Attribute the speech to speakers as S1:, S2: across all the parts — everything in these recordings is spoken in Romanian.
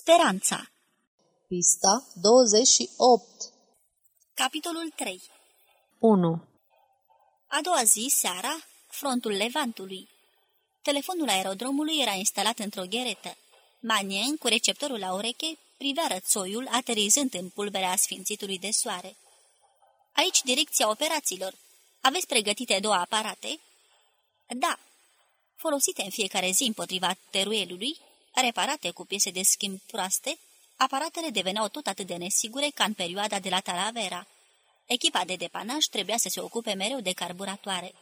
S1: Speranța
S2: Pista 28
S1: Capitolul 3
S2: 1.
S1: A doua zi, seara, frontul Levantului. Telefonul aerodromului era instalat într-o gheretă. Manien, cu receptorul la ureche, privea rățoiul aterizând în pulberea sfințitului de soare. Aici direcția operațiilor. Aveți pregătite două aparate? Da. Folosite în fiecare zi împotriva teruelului, reparate cu piese de schimb proaste, aparatele deveneau tot atât de nesigure ca în perioada de la Talavera. Echipa de depanaj trebuia să se ocupe mereu de carburatoare.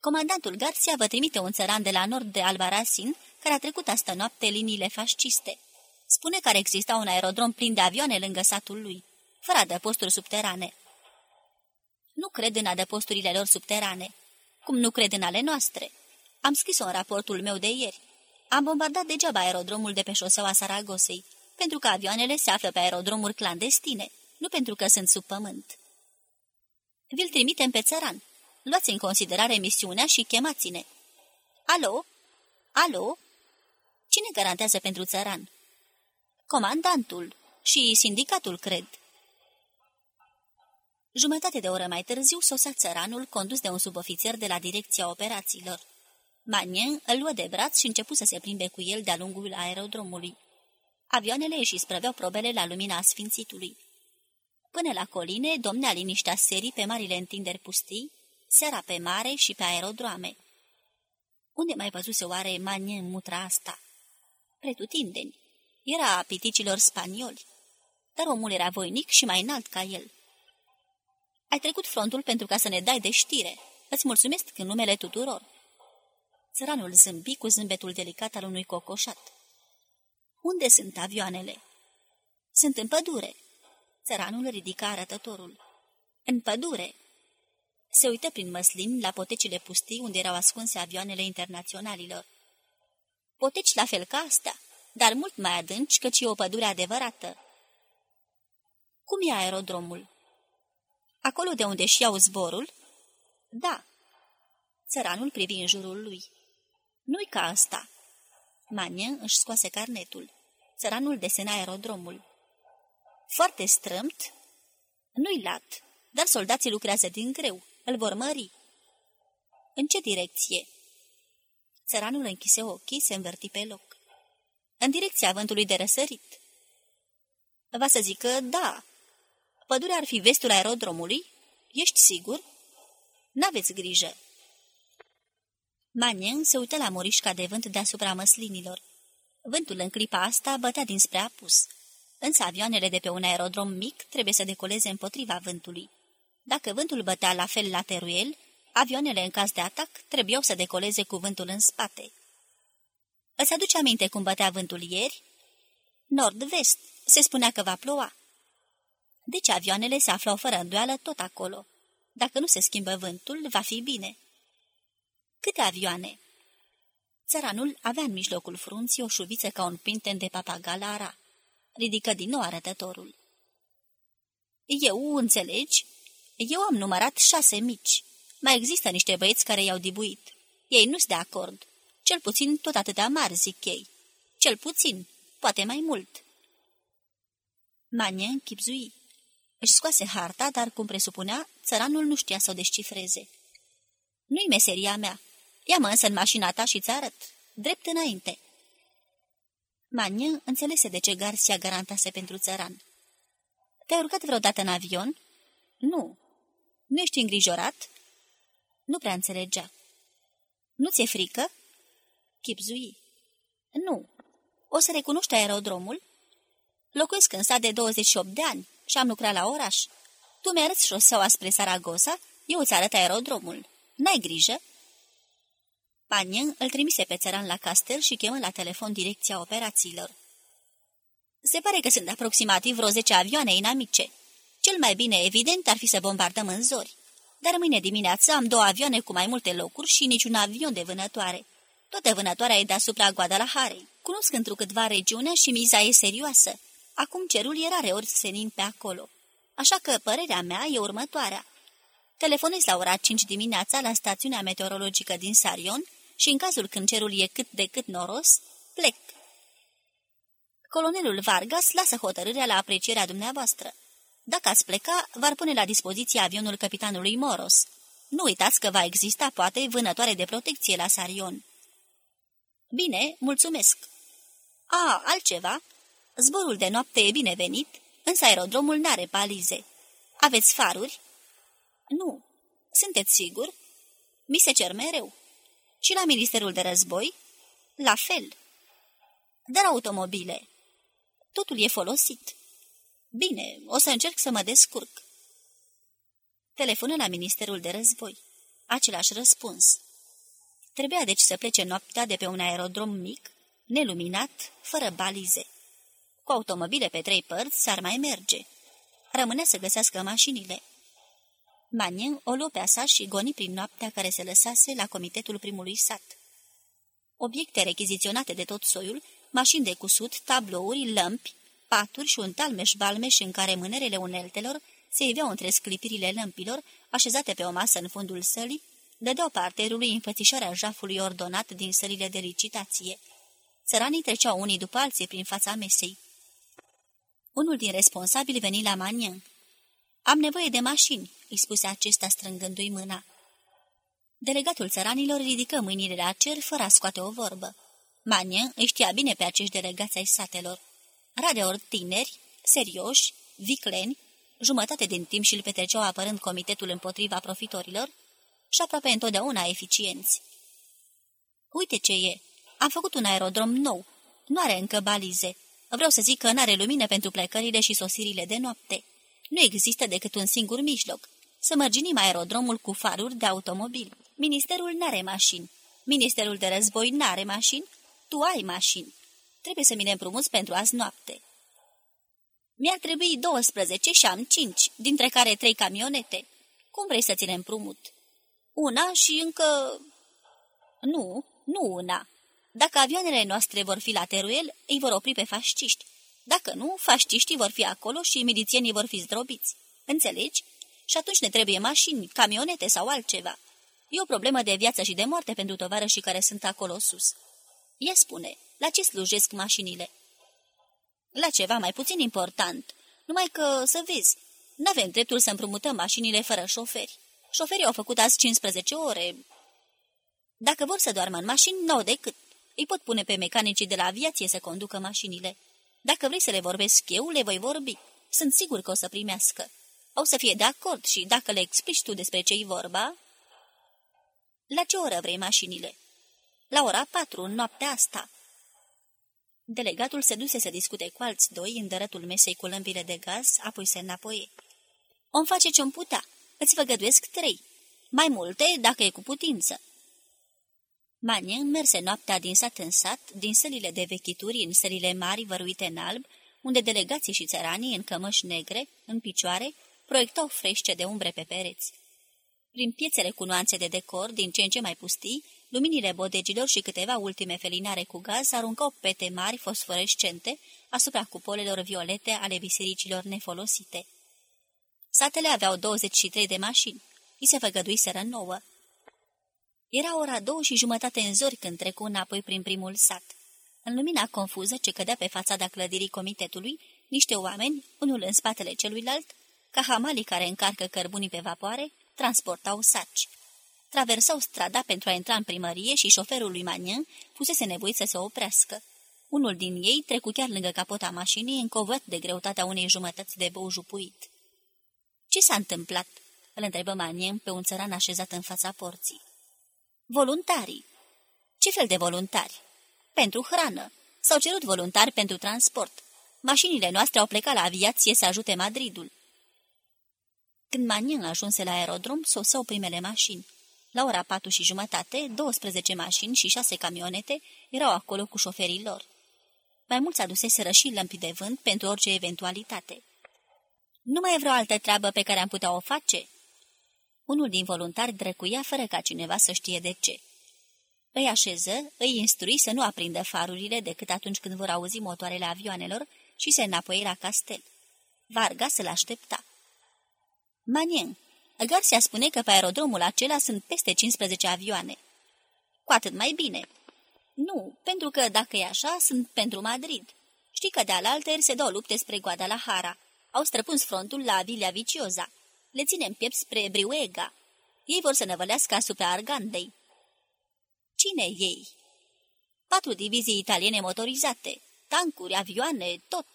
S1: Comandantul Garcia vă trimite un țăran de la nord de Albaracin, care a trecut astă noapte liniile fasciste. Spune că ar exista un aerodrom plin de avioane lângă satul lui, fără adăposturi subterane. Nu cred în adăposturile lor subterane, cum nu cred în ale noastre. Am scris-o în raportul meu de ieri. Am bombardat degeaba aerodromul de pe șoseaua Saragosei, pentru că avioanele se află pe aerodromuri clandestine, nu pentru că sunt sub pământ. Vi-l trimitem pe țăran. Luați în considerare misiunea și chemați-ne. Alo? Alo? Cine garantează pentru țăran? Comandantul și sindicatul, cred. Jumătate de oră mai târziu sosa țăranul condus de un subofițer de la direcția operațiilor. Manien îl luă de braț și începu să se plimbe cu el de-a lungul aerodromului. Avioanele își sprăveau probele la lumina sfințitului. Până la coline, domnea liniștea serii pe marile întinderi pustii, seara pe mare și pe aerodroame. Unde mai văzuse oare Manien mutra asta? Pretutindeni. Era a piticilor spanioli. Dar omul era voinic și mai înalt ca el. Ai trecut frontul pentru ca să ne dai de știre. Îți mulțumesc în numele tuturor. Țăranul zâmbi cu zâmbetul delicat al unui cocoșat. Unde sunt avioanele? Sunt în pădure. Țăranul ridica arătătorul. În pădure. Se uită prin măslin la potecile pustii unde erau ascunse avioanele internaționalilor. Poteci la fel ca astea, dar mult mai adânci căci e o pădure adevărată. Cum e aerodromul? Acolo de unde și iau zborul? Da. Țăranul privi în jurul lui. Nu-i ca asta. Manien își scoase carnetul. Țăranul desena aerodromul. Foarte strâmt? Nu-i lat, dar soldații lucrează din greu. Îl vor mări. În ce direcție? Țăranul închise ochii, se învârti pe loc. În direcția vântului de răsărit. Va să zică da. Pădurea ar fi vestul aerodromului? Ești sigur? N-aveți grijă. Manien se uită la morișca de vânt deasupra măslinilor. Vântul în clipa asta bătea dinspre apus. Însă avioanele de pe un aerodrom mic trebuie să decoleze împotriva vântului. Dacă vântul bătea la fel la teruel, avioanele în caz de atac trebuiau să decoleze cu vântul în spate. Îți aduce aminte cum bătea vântul ieri? Nord-vest. Se spunea că va ploua. Deci avioanele se aflau fără îndoială tot acolo. Dacă nu se schimbă vântul, va fi bine. Câte avioane? Țăranul avea în mijlocul frunții o șuviță ca un pinten de papagalara. Ridică din nou arătătorul. Eu, înțelegi? Eu am numărat șase mici. Mai există niște băieți care i-au dibuit. Ei nu-s de acord. Cel puțin tot atâtea mari, zic ei. Cel puțin, poate mai mult. Mania închipzui. Își scoase harta, dar, cum presupunea, țăranul nu știa să o descifreze. Nu-i meseria mea. Ia-mă însă în mașina ta și-ți arăt. Drept înainte. Mania înțelese de ce Garcia garantase pentru țăran. Te-ai urcat vreodată în avion? Nu. Nu ești îngrijorat? Nu prea înțelegea. Nu ți-e frică? Chipzui. Nu. O să recunoști aerodromul? Locuiesc în sat de 28 de ani și am lucrat la oraș. Tu mi-arăți șoseaua spre Saragossa, eu îți arăt aerodromul. N-ai grijă? Panien îl trimise pe țăran la castel și chemă la telefon direcția operațiilor. Se pare că sunt aproximativ vreo 10 avioane inamice. Cel mai bine, evident, ar fi să bombardăm în zori. Dar mâine dimineață am două avioane cu mai multe locuri și niciun avion de vânătoare. Toată vânătoarea e deasupra Guadalajarei. Cunosc întrucâtva regiunea și miza e serioasă. Acum cerul e rare ori senin pe acolo. Așa că părerea mea e următoarea. Telefonez la ora 5 dimineața la stațiunea meteorologică din Sarion și în cazul când cerul e cât de cât noros, plec. Colonelul Vargas lasă hotărârea la aprecierea dumneavoastră. Dacă ați pleca, v-ar pune la dispoziție avionul capitanului Moros. Nu uitați că va exista, poate, vânătoare de protecție la Sarion. Bine, mulțumesc. A, altceva? Zborul de noapte e binevenit, însă aerodromul n-are palize. Aveți faruri? Nu. Sunteți sigur? Mi se cer mereu. Și la Ministerul de Război? La fel. Dar automobile. Totul e folosit. Bine, o să încerc să mă descurc. Telefonă la Ministerul de Război. Același răspuns. Trebuia deci să plece noaptea de pe un aerodrom mic, neluminat, fără balize. Cu automobile pe trei părți s-ar mai merge. Rămânea să găsească mașinile. Manien o luă pe sa și goni prin noaptea care se lăsase la comitetul primului sat. Obiecte rechiziționate de tot soiul, mașini de cusut, tablouri, lămpi, paturi și un talmeș balmeș în care mânerele uneltelor se iveau între sclipirile lămpilor, așezate pe o masă în fundul sălii, dădeau parterului înfățișarea jafului ordonat din sălile de licitație. Țăranii treceau unii după alții prin fața mesei. Unul din responsabili veni la Manien. Am nevoie de mașini," îi spuse acesta strângându-i mâna. Delegatul țăranilor ridică mâinile la cer fără a scoate o vorbă. Manien îi știa bine pe acești delegați ai satelor. Radeori tineri, serioși, vicleni, jumătate din timp și îl petreceau apărând comitetul împotriva profitorilor și aproape întotdeauna eficienți. Uite ce e! Am făcut un aerodrom nou. Nu are încă balize. Vreau să zic că nu are lumină pentru plecările și sosirile de noapte. Nu există decât un singur mijloc. Să mărginim aerodromul cu faruri de automobil. Ministerul n-are mașini. Ministerul de război n-are mașini. Tu ai mașini. Trebuie să mi le împrumuți pentru azi noapte. Mi-ar trebui 12 și am 5, dintre care trei camionete. Cum vrei să ți le împrumut? Una și încă... Nu, nu una. Dacă avioanele noastre vor fi la Teruel, îi vor opri pe fasciști. Dacă nu, fasciștii vor fi acolo și milițienii vor fi zdrobiți. Înțelegi? Și atunci ne trebuie mașini, camionete sau altceva. E o problemă de viață și de moarte pentru tovarășii care sunt acolo sus. Ea spune, la ce slujesc mașinile? La ceva mai puțin important, numai că, să vezi, n-avem dreptul să împrumutăm mașinile fără șoferi. Șoferii au făcut azi 15 ore. Dacă vor să doarmă în mașini, n-au decât. Îi pot pune pe mecanicii de la aviație să conducă mașinile. Dacă vrei să le vorbesc eu, le voi vorbi. Sunt sigur că o să primească. O să fie de acord și dacă le explici tu despre ce-i vorba... La ce oră vrei mașinile? La ora patru, în noaptea asta. Delegatul se duse să discute cu alți doi în dărătul mesei cu lămpile de gaz, apoi se înapoi. Om face ce-om putea. Îți făgăduiesc trei. Mai multe, dacă e cu putință. Manien merse noaptea din sat în sat, din sălile de vechituri în sălile mari văruite în alb, unde delegații și țăranii, în cămăși negre, în picioare, proiectau frește de umbre pe pereți. Prin piețele cu nuanțe de decor, din ce în ce mai pustii, luminile bodegilor și câteva ultime felinare cu gaz aruncau pete mari fosforescente asupra cupolelor violete ale bisericilor nefolosite. Satele aveau 23 de mașini. I se făgăduiseră nouă. Era ora două și jumătate în zori când trecu înapoi prin primul sat. În lumina confuză ce cădea pe fațada clădirii comitetului, niște oameni, unul în spatele celuilalt, ca hamalii care încarcă cărbunii pe vapoare, transportau saci. Traversau strada pentru a intra în primărie și șoferul lui Magnin fusese nevoit să se oprească. Unul din ei trecu chiar lângă capota mașinii, încovăt de greutatea unei jumătăți de bou jupuit. Ce s-a întâmplat?" îl întrebă Manien pe un țăran așezat în fața porții. Voluntarii. Ce fel de voluntari? Pentru hrană. S-au cerut voluntari pentru transport. Mașinile noastre au plecat la aviație să ajute Madridul. Când Manien ajunse la aerodrom, soseau primele mașini. La ora patru și jumătate, 12 mașini și șase camionete erau acolo cu șoferii lor. Mai mulți aduseseră și lămpi de vânt pentru orice eventualitate. Nu mai e vreo altă treabă pe care am putea o face?" Unul din voluntari drăcuia fără ca cineva să știe de ce. Îi așeză, îi instrui să nu aprindă farurile decât atunci când vor auzi motoarele avioanelor și se înapoi la castel. Varga să-l aștepta. Manien, Garcia spune că pe aerodromul acela sunt peste 15 avioane. Cu atât mai bine. Nu, pentru că, dacă e așa, sunt pentru Madrid. Știi că de-al alter se dau lupte spre Guadalajara. Au străpuns frontul la Villa Vicioza. Le ținem piept spre Briuega. Ei vor să năvălească asupra Argandei. Cine ei? Patru divizii italiene motorizate, tancuri, avioane, tot.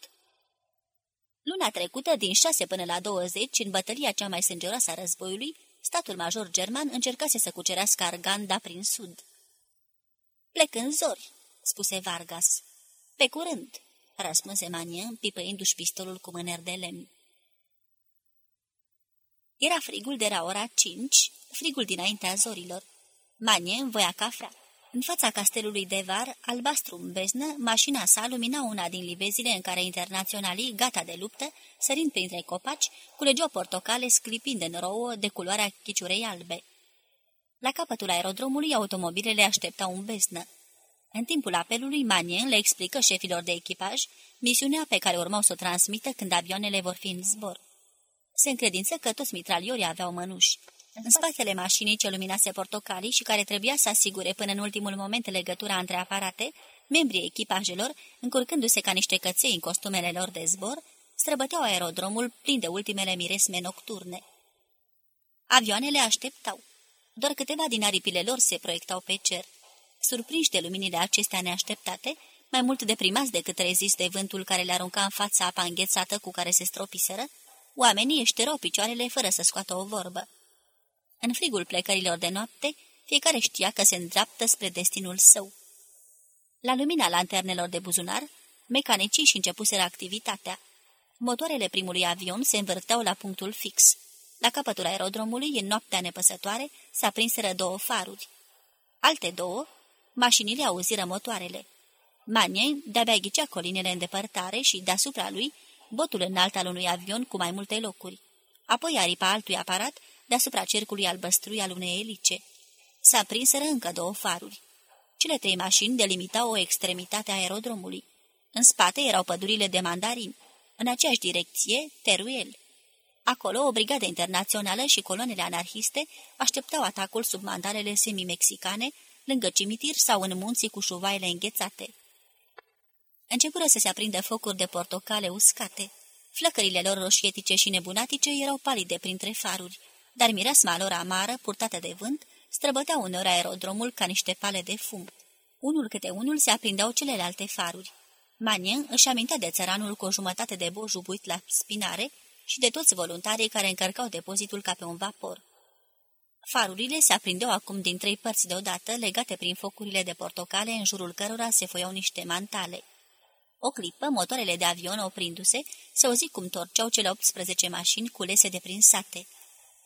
S1: Luna trecută, din 6 până la 20, în bătălia cea mai sângeroasă a războiului, statul major german încercase să cucerească Arganda prin sud. Plec în zori, spuse Vargas. Pe curând, răspunse Manien, pipăindu-și pistolul cu mâneri de lemn. Era frigul de la ora cinci, frigul dinaintea zorilor. Manien voia cafea. În fața castelului de var, albastru în beznă, mașina sa lumina una din livezile în care internaționalii, gata de luptă, sărind printre copaci, culegeau portocale sclipind în rouă de culoarea chiciurei albe. La capătul aerodromului, automobilele așteptau un beznă. În timpul apelului, Manien le explică șefilor de echipaj misiunea pe care urmau să o transmită când avioanele vor fi în zbor. Se încredință că toți mitraliorii aveau mănuși. În spatele mașinii ce luminase portocalii și care trebuia să asigure până în ultimul moment legătura între aparate, membrii echipajelor, încurcându-se ca niște căței în costumele lor de zbor, străbăteau aerodromul plin de ultimele miresme nocturne. Avioanele așteptau. Doar câteva din aripile lor se proiectau pe cer. Surprinși de luminile acestea neașteptate, mai mult deprimați decât rezist de vântul care le arunca în fața apa înghețată cu care se stropiseră, oamenii își terau picioarele fără să scoată o vorbă. În frigul plecărilor de noapte, fiecare știa că se îndreaptă spre destinul său. La lumina lanternelor de buzunar, mecanicii și începuseră activitatea. Motoarele primului avion se învârteau la punctul fix. La capătul aerodromului, în noaptea nepăsătoare, s-a prinseră două faruri. Alte două, mașinile auziră motoarele. Manie de-abia ghicea colinele în depărtare și, deasupra lui, botul înalt al unui avion cu mai multe locuri. Apoi aripa altui aparat deasupra cercului albăstrui al unei elice. S-a prinseră încă două faruri. Cele trei mașini delimitau o extremitate a aerodromului. În spate erau pădurile de mandarin. În aceeași direcție, Teruel. Acolo, o brigadă internațională și coloanele anarhiste așteptau atacul sub mandarele semi-mexicane, lângă cimitir sau în munții cu șuvaile înghețate. Începură să se aprindă focuri de portocale uscate. Flăcările lor roșietice și nebunatice erau palide printre faruri, dar mireasma lor amară, purtată de vânt, străbăteau uneori aerodromul ca niște pale de fum. Unul câte unul se aprindeau celelalte faruri. Manien își amintea de țăranul cu o jumătate de boju buit la spinare și de toți voluntarii care încărcau depozitul ca pe un vapor. Farurile se aprindeau acum din trei părți deodată, legate prin focurile de portocale în jurul cărora se foiau niște mantale. O clipă, motoarele de avion oprindu-se, se auzi cum torceau cele 18 mașini culese de prin sate.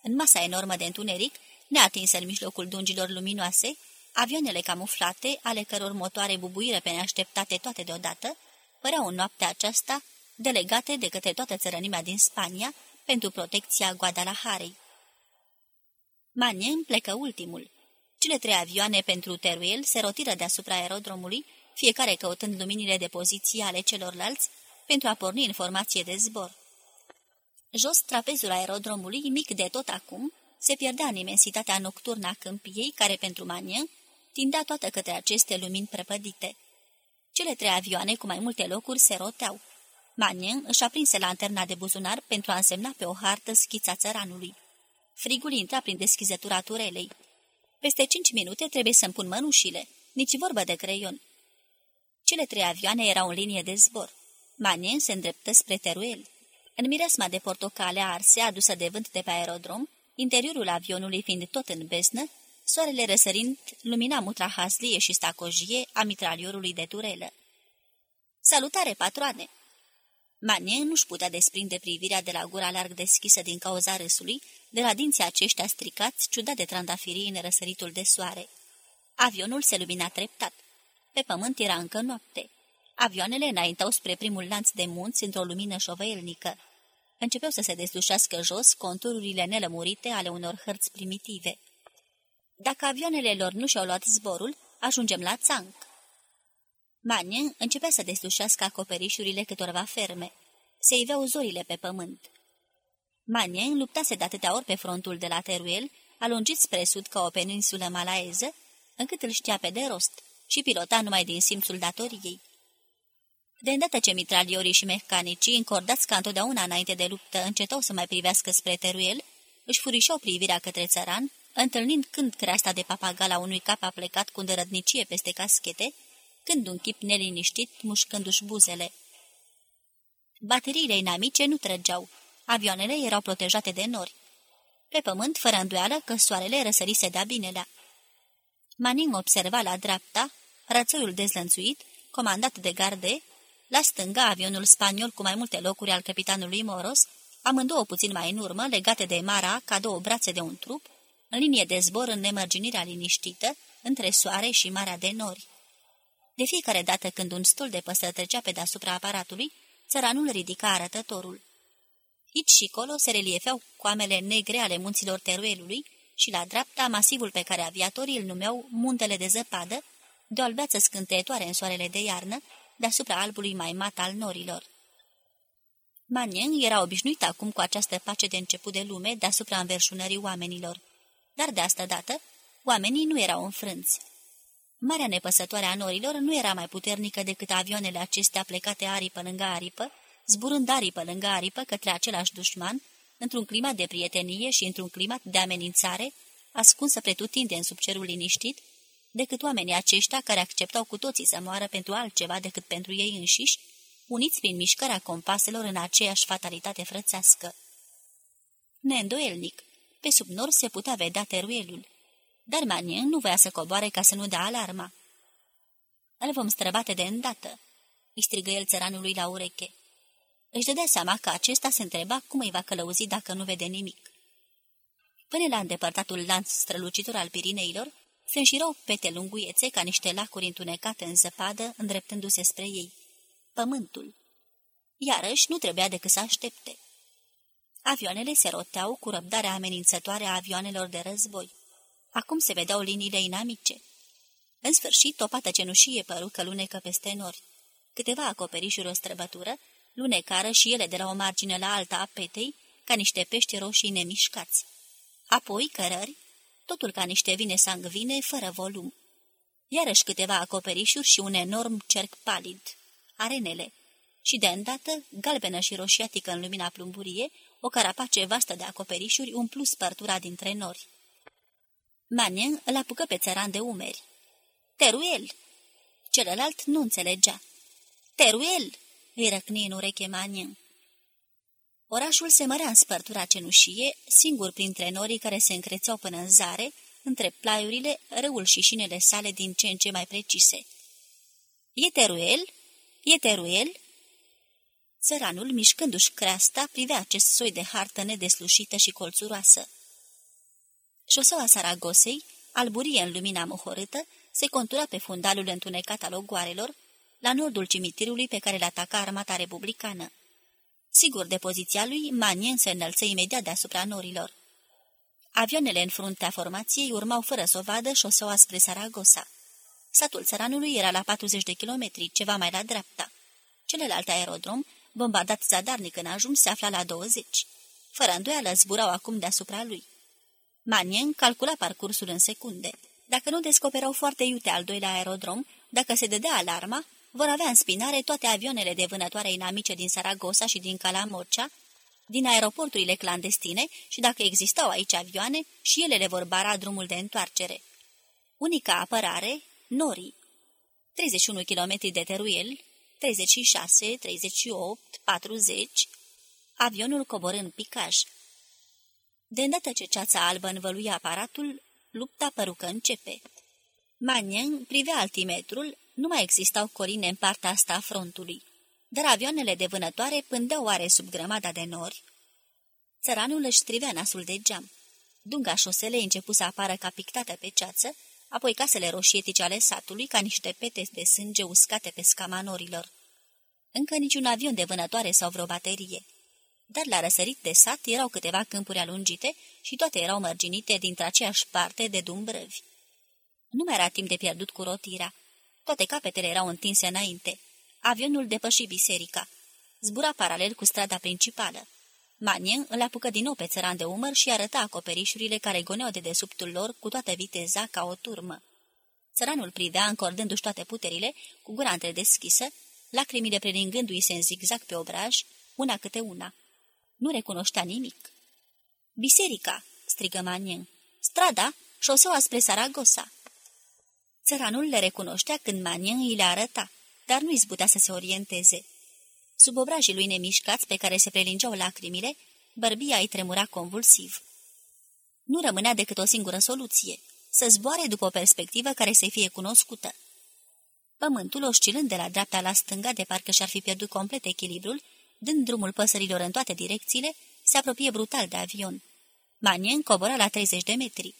S1: În masa enormă de întuneric, neatinsă în mijlocul dungilor luminoase, avioanele camuflate, ale căror motoare bubuiră pe neașteptate toate deodată, păreau în noaptea aceasta delegate de către toată țărănimea din Spania pentru protecția Guadalajarei. Manien plecă ultimul. Cele trei avioane pentru Teruel se rotiră deasupra aerodromului, fiecare căutând luminile de poziție ale celorlalți, pentru a porni informație de zbor. Jos, trapezul aerodromului, mic de tot acum, se pierdea în imensitatea nocturnă a câmpiei, care pentru Manien tindea toată către aceste lumini prăpădite. Cele trei avioane cu mai multe locuri se roteau. Manien își aprinse lanterna de buzunar pentru a însemna pe o hartă schița țăranului. Frigul intra prin deschizătura turelei. Peste cinci minute trebuie să-mi pun mănușile, nici vorbă de creion. Cele trei avioane erau în linie de zbor. Manien se îndreptă spre Teruel. În mireasma de portocale arse adusă de vânt de pe aerodrom, interiorul avionului fiind tot în besnă, soarele răsărind lumina mutra haslie și stacojie a mitraliorului de turelă. Salutare, patroane! Manie nu-și putea desprinde privirea de la gura larg deschisă din cauza râsului, de la dinții aceștia stricați, ciudat de trandafirii în răsăritul de soare. Avionul se lumina treptat. Pe pământ era încă noapte. Avioanele înaintau spre primul lanț de munți într-o lumină șovăielnică. Începeau să se deslușească jos contururile nelămurite ale unor hărți primitive. Dacă avioanele lor nu și-au luat zborul, ajungem la țanc. Manie începea să deslușească acoperișurile câtorva ferme. Se iveau zorile pe pământ. Manie luptase de atâtea ori pe frontul de la Teruel, alungit spre sud ca o peninsulă malaeză, încât îl știa pe de rost și pilota numai din simțul datoriei. De îndată ce mitraliorii și mecanicii, încordați ca întotdeauna înainte de luptă, încetau să mai privească spre teruel, își furișau privirea către țăran, întâlnind când creasta de papagal a unui cap a plecat cu îndărădnicie peste caschete, când un chip neliniștit, mușcându-și buzele. Bateriile inamice nu trăgeau. Avioanele erau protejate de nori. Pe pământ, fără îndoială, că soarele răsărise de-a binelea. Manin observa la dreapta rățoiul dezlănțuit, comandat de garde, la stânga avionul spaniol cu mai multe locuri al capitanului Moros, amândouă puțin mai în urmă, legate de Mara ca două brațe de un trup, în linie de zbor în nemărginirea liniștită, între soare și Marea de Nori. De fiecare dată când un stul de păsări trecea pe deasupra aparatului, țăranul ridica arătătorul. Aici și colo se reliefeau coamele negre ale munților teruelului și la dreapta masivul pe care aviatorii îl numeau Muntele de Zăpadă, de o albeață scânteitoare în soarele de iarnă, deasupra albului mai mat al norilor. Manien era obișnuit acum cu această pace de început de lume deasupra înverșunării oamenilor, dar de asta dată oamenii nu erau înfrânți. Marea nepăsătoare a norilor nu era mai puternică decât avioanele acestea plecate aripă lângă aripă, zburând aripă lângă aripă către același dușman, într-un climat de prietenie și într-un climat de amenințare, ascunsă pretutindeni sub cerul liniștit, decât oamenii aceștia care acceptau cu toții să moară pentru altceva decât pentru ei înșiși, uniți prin mișcarea compaselor în aceeași fatalitate frățească. Neîndoielnic, pe sub nor se putea vedea teruelul, dar Manien nu voia să coboare ca să nu dea alarma. Îl vom străbate de îndată, îi strigă el țăranului la ureche. Își dădea seama că acesta se întreba cum îi va călăuzi dacă nu vede nimic. Până la îndepărtatul lanț strălucitor al Pirineilor, se înșirau pete lunguiețe ca niște lacuri întunecate în zăpadă, îndreptându-se spre ei. Pământul. Iarăși nu trebuia decât să aștepte. Avioanele se roteau cu răbdarea amenințătoare a avioanelor de război. Acum se vedeau liniile inamice. În sfârșit, o pată cenușie păru că lunecă peste nori. Câteva acoperișuri o străbătură, lunecară și ele de la o margine la alta a petei, ca niște pești roșii nemișcați. Apoi cărări, totul ca niște vine sangvine, fără volum. Iarăși câteva acoperișuri și un enorm cerc palid. Arenele. Și de îndată, galbenă și roșiatică în lumina plumburie, o carapace vastă de acoperișuri umplu spărtura dintre nori. Manien îl apucă pe țăran de umeri. Teruel! Celălalt nu înțelegea. Teruel! Îi răcni în ureche Manien. Orașul se mărea în spărtura cenușie, singur printre norii care se încrețeau până în zare, între plaiurile, râul și șinele sale din ce în ce mai precise. E teruel? E teruel?" Țăranul, mișcându-și creasta, privea acest soi de hartă nedeslușită și colțuroasă. Șoseaua Saragosei, alburie în lumina mohorâtă, se contura pe fundalul întunecat al ogoarelor, la nordul cimitirului pe care l-ataca armata republicană. Sigur de poziția lui, Manien se înălță imediat deasupra norilor. Avioanele în fruntea formației urmau fără să o vadă șoseaua spre Saragossa. Satul țăranului era la 40 de kilometri, ceva mai la dreapta. Celălalt aerodrom, bombardat zadarnic în ajun, se afla la 20. Fără îndoială zburau acum deasupra lui. Manien calcula parcursul în secunde. Dacă nu descoperau foarte iute al doilea aerodrom, dacă se dădea alarma, vor avea în spinare toate avioanele de vânătoare inamice din Saragossa și din Calamorcea, din aeroporturile clandestine și dacă existau aici avioane, și ele le vor bara drumul de întoarcere. Unica apărare, Nori. 31 km de teruel, 36, 38, 40, avionul coborând picaj. De îndată ce ceața albă învăluia aparatul, lupta păru că începe. Manien privea altimetrul, nu mai existau corine în partea asta a frontului, dar avioanele de vânătoare pândeau oare sub grămada de nori. Țăranul își strivea nasul de geam. Dunga șosele începu să apară ca pictată pe ceață, apoi casele roșietice ale satului ca niște pete de sânge uscate pe scama norilor. Încă niciun avion de vânătoare sau vreo baterie. Dar la răsărit de sat erau câteva câmpuri alungite și toate erau mărginite dintr aceeași parte de dumbrăvi. Nu mai era timp de pierdut cu rotirea. Toate capetele erau întinse înainte. Avionul depăși biserica. Zbura paralel cu strada principală. Manien îl apucă din nou pe țăran de umăr și arăta acoperișurile care goneau de desubtul lor cu toată viteza ca o turmă. Țăranul privea, încordându-și toate puterile, cu gura întredeschisă, lacrimile prelingându-i se în zigzag pe obraj, una câte una. Nu recunoștea nimic. Biserica!" strigă Manien. Strada, șoseaua spre Saragossa." Țăranul le recunoștea când Manien îi le arăta, dar nu izbutea să se orienteze. Sub obrajii lui nemișcați pe care se prelingeau lacrimile, bărbia îi tremura convulsiv. Nu rămânea decât o singură soluție, să zboare după o perspectivă care să fie cunoscută. Pământul, oscilând de la dreapta la stânga, de parcă și-ar fi pierdut complet echilibrul, dând drumul păsărilor în toate direcțiile, se apropie brutal de avion. Manien cobora la 30 de metri.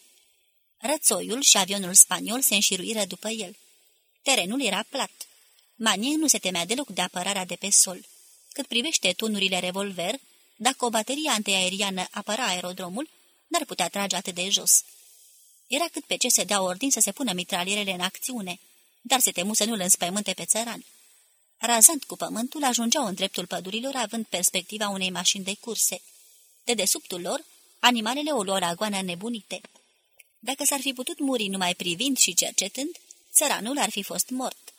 S1: Rățoiul și avionul spaniol se înșiruiră după el. Terenul era plat. Manien nu se temea deloc de apărarea de pe sol. Cât privește tunurile revolver, dacă o baterie antiaeriană apăra aerodromul, n-ar putea trage atât de jos. Era cât pe ce se dea ordin să se pună mitralierele în acțiune, dar se temu să nu-l înspăimânte pe țăran. Razant cu pământul, ajungeau în dreptul pădurilor, având perspectiva unei mașini de curse. De desubtul lor, animalele o luau la goană nebunite. Dacă s-ar fi putut muri numai privind și cercetând, țăranul ar fi fost mort.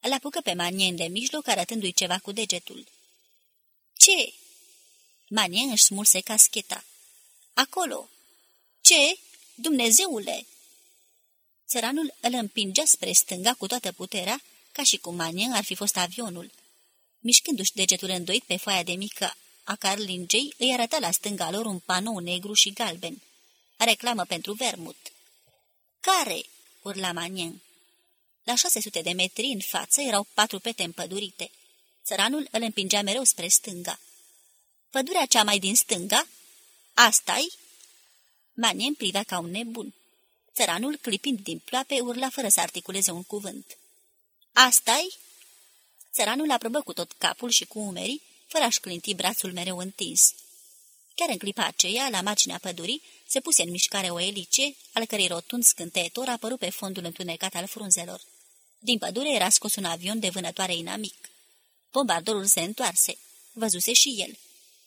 S1: Îl apucă pe Manien de mijloc, arătându-i ceva cu degetul. Ce?" Manien își smulse cascheta. Acolo." Ce? Dumnezeule!" Țăranul îl împingea spre stânga cu toată puterea, ca și cum Manien ar fi fost avionul. Mișcându-și degetul îndoit pe foaia de mică a Carlingei, îi arăta la stânga lor un panou negru și galben. Reclamă pentru vermut. Care?" urla Manien. La 600 de metri în față erau patru pete împădurite. Țăranul îl împingea mereu spre stânga. Pădurea cea mai din stânga? Asta-i?" Manien privea ca un nebun. Țăranul, clipind din ploape, urla fără să articuleze un cuvânt. Asta-i?" Țăranul aprobă cu tot capul și cu umerii, fără a-și clinti brațul mereu întins. Chiar în clipa aceea, la marginea pădurii, se puse în mișcare o elice, al cărei rotund scânteietor apărut pe fondul întunecat al frunzelor. Din pădure era scos un avion de vânătoare inamic. Bombardorul se întoarse. Văzuse și el.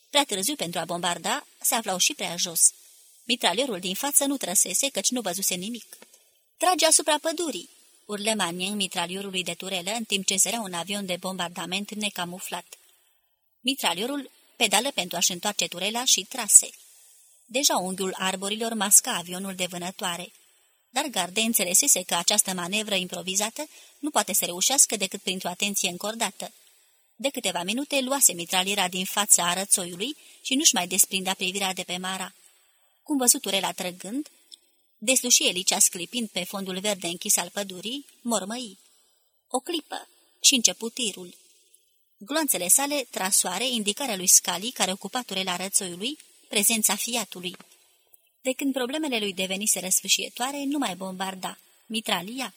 S1: Prea târziu pentru a bombarda, se aflau și prea jos. Mitralierul din față nu trăsese, căci nu văzuse nimic. Trage asupra pădurii! urle Manien mitraliorului de turelă, în timp ce zărea un avion de bombardament necamuflat. Mitraliorul pedală pentru a-și întoarce turela și trase. Deja unghiul arborilor masca avionul de vânătoare. Dar Garde înțelesese că această manevră improvizată nu poate să reușească decât printr-o atenție încordată. De câteva minute luase mitraliera din fața arățoiului și nu-și mai desprindea privirea de pe Mara. Cum văzut urela trăgând, desluși elicea sclipind pe fondul verde închis al pădurii, mormăi. O clipă și început tirul. Gloanțele sale, trasoare, indicarea lui Scali, care ocupa turela rățoiului, prezența fiatului. De când problemele lui devenise răsfâșietoare, nu mai bombarda. Mitralia?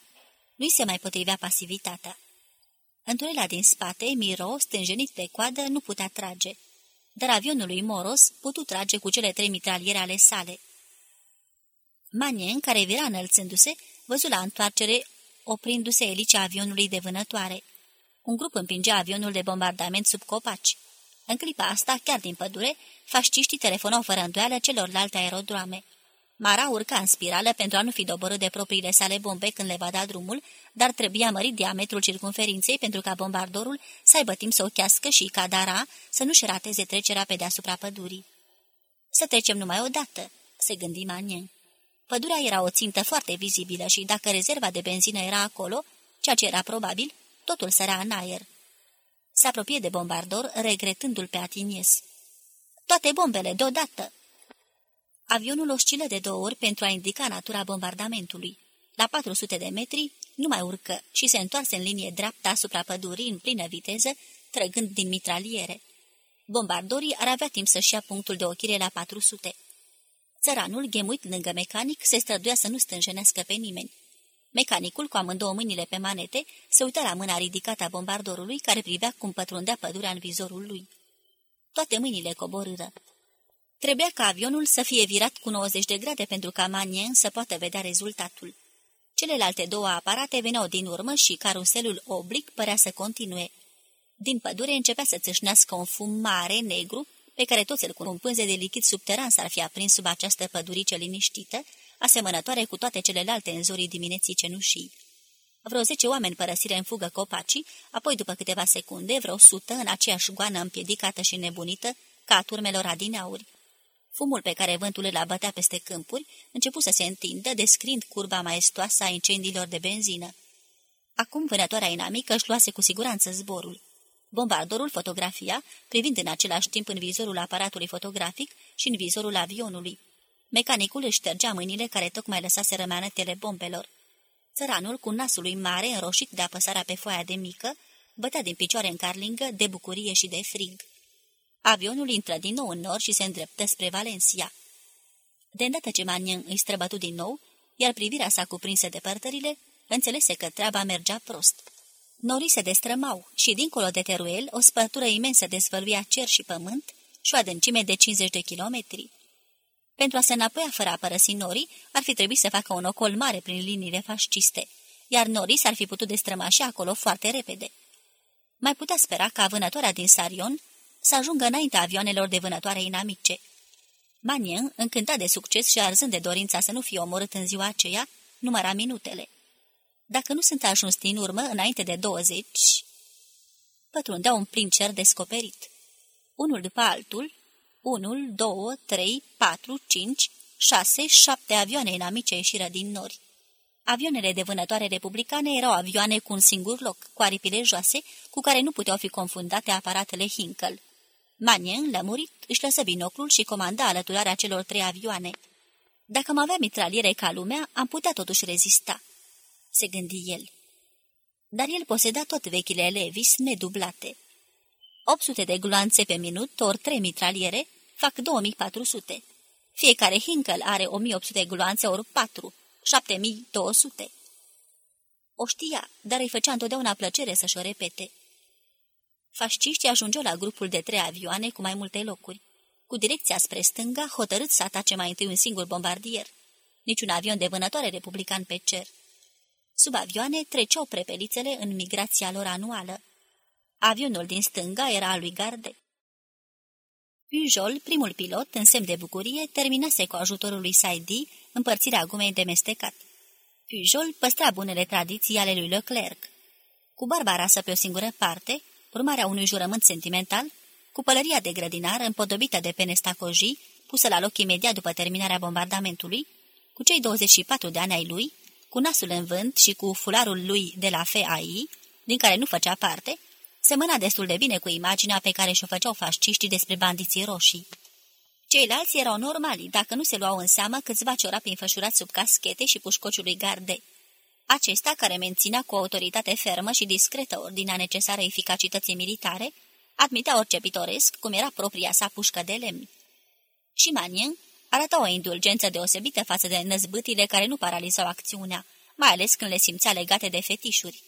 S1: Nu-i se mai potrivea pasivitatea. În turela din spate, Miro, stânjenit de coadă, nu putea trage dar avionul lui Moros putu trage cu cele trei mitraliere ale sale. Manien, care vira înălțându-se, văzu la întoarcere, oprindu-se elicea avionului de vânătoare. Un grup împingea avionul de bombardament sub copaci. În clipa asta, chiar din pădure, fasciștii telefonau fără îndoială celorlalte aerodroame. Mara urca în spirală pentru a nu fi doborât de propriile sale bombe când le va da drumul, dar trebuia mărit diametrul circunferinței pentru ca bombardorul să aibă timp să ochească și ca Dara să nu-și rateze trecerea pe deasupra pădurii. Să trecem numai o dată, se gândi Manien. Pădurea era o țintă foarte vizibilă și dacă rezerva de benzină era acolo, ceea ce era probabil, totul sărea în aer. Se apropie de bombardor, regretându-l pe Atinies. Toate bombele, deodată!" Avionul oscilă de două ori pentru a indica natura bombardamentului. La 400 de metri nu mai urcă și se întoarse în linie dreaptă asupra pădurii în plină viteză, trăgând din mitraliere. Bombardorii ar avea timp să-și ia punctul de ochire la 400. Țăranul, ghemuit lângă mecanic, se străduia să nu stânjenească pe nimeni. Mecanicul, cu amândouă mâinile pe manete, se uită la mâna ridicată a bombardorului, care privea cum pătrundea pădurea în vizorul lui. Toate mâinile coborâră. Trebuia ca avionul să fie virat cu 90 de grade pentru ca Manien să poată vedea rezultatul. Celelalte două aparate veneau din urmă și caruselul oblic părea să continue. Din pădure începea să țâșnească un fum mare, negru, pe care toți îl cu pânze de lichid subteran s-ar fi aprins sub această pădurice liniștită, asemănătoare cu toate celelalte în zorii dimineții cenușii. Vreo zece oameni părăsire în fugă copacii, apoi după câteva secunde, vreo sută în aceeași goană împiedicată și nebunită ca a turmelor adineauri. Fumul pe care vântul îl abătea peste câmpuri începu să se întindă, descrind curba maestoasă a incendiilor de benzină. Acum vânătoarea inamică își luase cu siguranță zborul. Bombardorul fotografia, privind în același timp în vizorul aparatului fotografic și în vizorul avionului. Mecanicul își ștergea mâinile care tocmai lăsase rămanetele bombelor. Țăranul, cu nasul lui mare, înroșit de apăsarea pe foaia de mică, bătea din picioare în carlingă de bucurie și de frig. Avionul intră din nou în nor și se îndreptă spre Valencia. De îndată ce Manien îi străbătu din nou, iar privirea sa cuprinse depărtările, înțelese că treaba mergea prost. Norii se destrămau și, dincolo de Teruel, o spărtură imensă dezvăluia cer și pământ și o adâncime de 50 de kilometri. Pentru a se înapoia fără a părăsi norii, ar fi trebuit să facă un ocol mare prin liniile fasciste, iar norii s-ar fi putut destrăma și acolo foarte repede. Mai putea spera ca vânătoarea din Sarion să ajungă înaintea avioanelor de vânătoare inamice. Manien, încântat de succes și arzând de dorința să nu fie omorât în ziua aceea, număra minutele. Dacă nu sunt ajuns din urmă, înainte de douăzeci... Pătrundeau un plin cer descoperit. Unul după altul, unul, două, trei, patru, cinci, șase, șapte avioane inamice ieșiră din nori. Avioanele de vânătoare republicane erau avioane cu un singur loc, cu aripile joase, cu care nu puteau fi confundate aparatele Hinkel. Manien, lămurit, își lăsă binoclul și comanda alăturarea celor trei avioane. Dacă am avea mitraliere ca lumea, am putea totuși rezista se gândi el. Dar el poseda tot vechile Levis nedublate. 800 de gloanțe pe minut, ori 3 mitraliere, fac 2400. Fiecare Hinkel are 1800 gloanțe ori 4, 7200. O știa, dar îi făcea întotdeauna plăcere să-și o repete. Fasciștii ajungeau la grupul de trei avioane cu mai multe locuri. Cu direcția spre stânga, hotărât să atace mai întâi un singur bombardier. Niciun avion de vânătoare republican pe cer. Sub avioane treceau prepelițele în migrația lor anuală. Avionul din stânga era al lui Garde. Pujol, primul pilot, în semn de bucurie, terminase cu ajutorul lui Saidi împărțirea gumei de mestecat. Pujol păstra bunele tradiții ale lui Leclerc. Cu barba rasă pe o singură parte, urmarea unui jurământ sentimental, cu pălăria de grădinar împodobită de penestacoji, pusă la loc imediat după terminarea bombardamentului, cu cei 24 de ani ai lui, cu nasul în vânt și cu fularul lui de la FAI, din care nu făcea parte, semăna destul de bine cu imaginea pe care și-o făceau fasciștii despre bandiții roșii. Ceilalți erau normali, dacă nu se luau în seamă câțiva ciorapi înfășurați sub caschete și pușcociul lui Garde. Acesta, care menținea cu autoritate fermă și discretă ordinea necesară eficacității militare, admitea orice pitoresc, cum era propria sa pușcă de lemn. Și Manien, arăta o indulgență deosebită față de năzbâtile care nu paralizau acțiunea, mai ales când le simțea legate de fetișuri.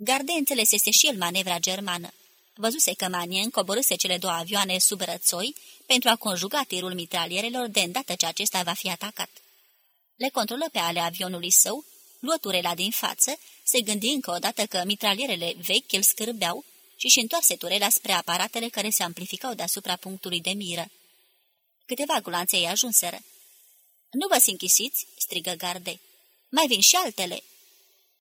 S1: Garde înțelesese și el manevra germană. Văzuse că Manien coborâse cele două avioane sub rățoi pentru a conjuga tirul mitralierelor de îndată ce acesta va fi atacat. Le controlă pe ale avionului său, luă turela din față, se gândi încă o dată că mitralierele vechi îl scârbeau și își întoarse turela spre aparatele care se amplificau deasupra punctului de miră. Câteva gulanțe îi ajunseră. Nu vă închisiți?" strigă Garde. Mai vin și altele."